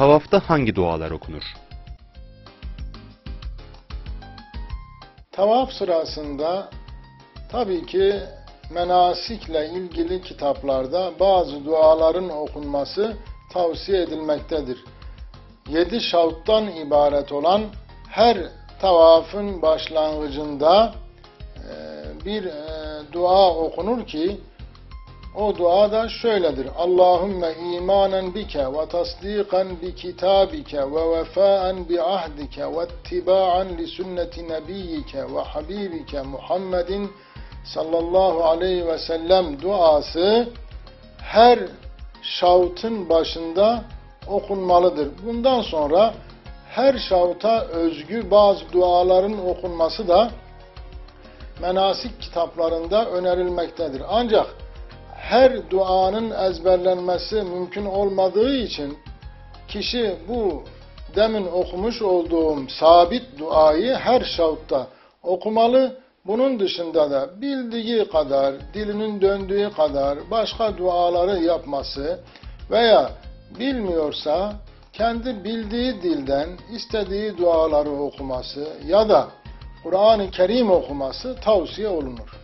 Tavafta hangi dualar okunur? Tavaf sırasında tabii ki menasikle ilgili kitaplarda bazı duaların okunması tavsiye edilmektedir. Yedi şavttan ibaret olan her tavafın başlangıcında e, bir e, dua okunur ki o dua da şöyledir. Allahümme imanen bike ve tasdikan bi kitabike ve vefaen bi ahdike ve ittiba'an li sünneti nebiyyike ve habibike Muhammedin sallallahu aleyhi ve sellem duası her şavtın başında okunmalıdır. Bundan sonra her şavta özgü bazı duaların okunması da menasik kitaplarında önerilmektedir. Ancak her duanın ezberlenmesi mümkün olmadığı için kişi bu demin okumuş olduğum sabit duayı her şavtta okumalı. Bunun dışında da bildiği kadar, dilinin döndüğü kadar başka duaları yapması veya bilmiyorsa kendi bildiği dilden istediği duaları okuması ya da Kur'an-ı Kerim okuması tavsiye olunur.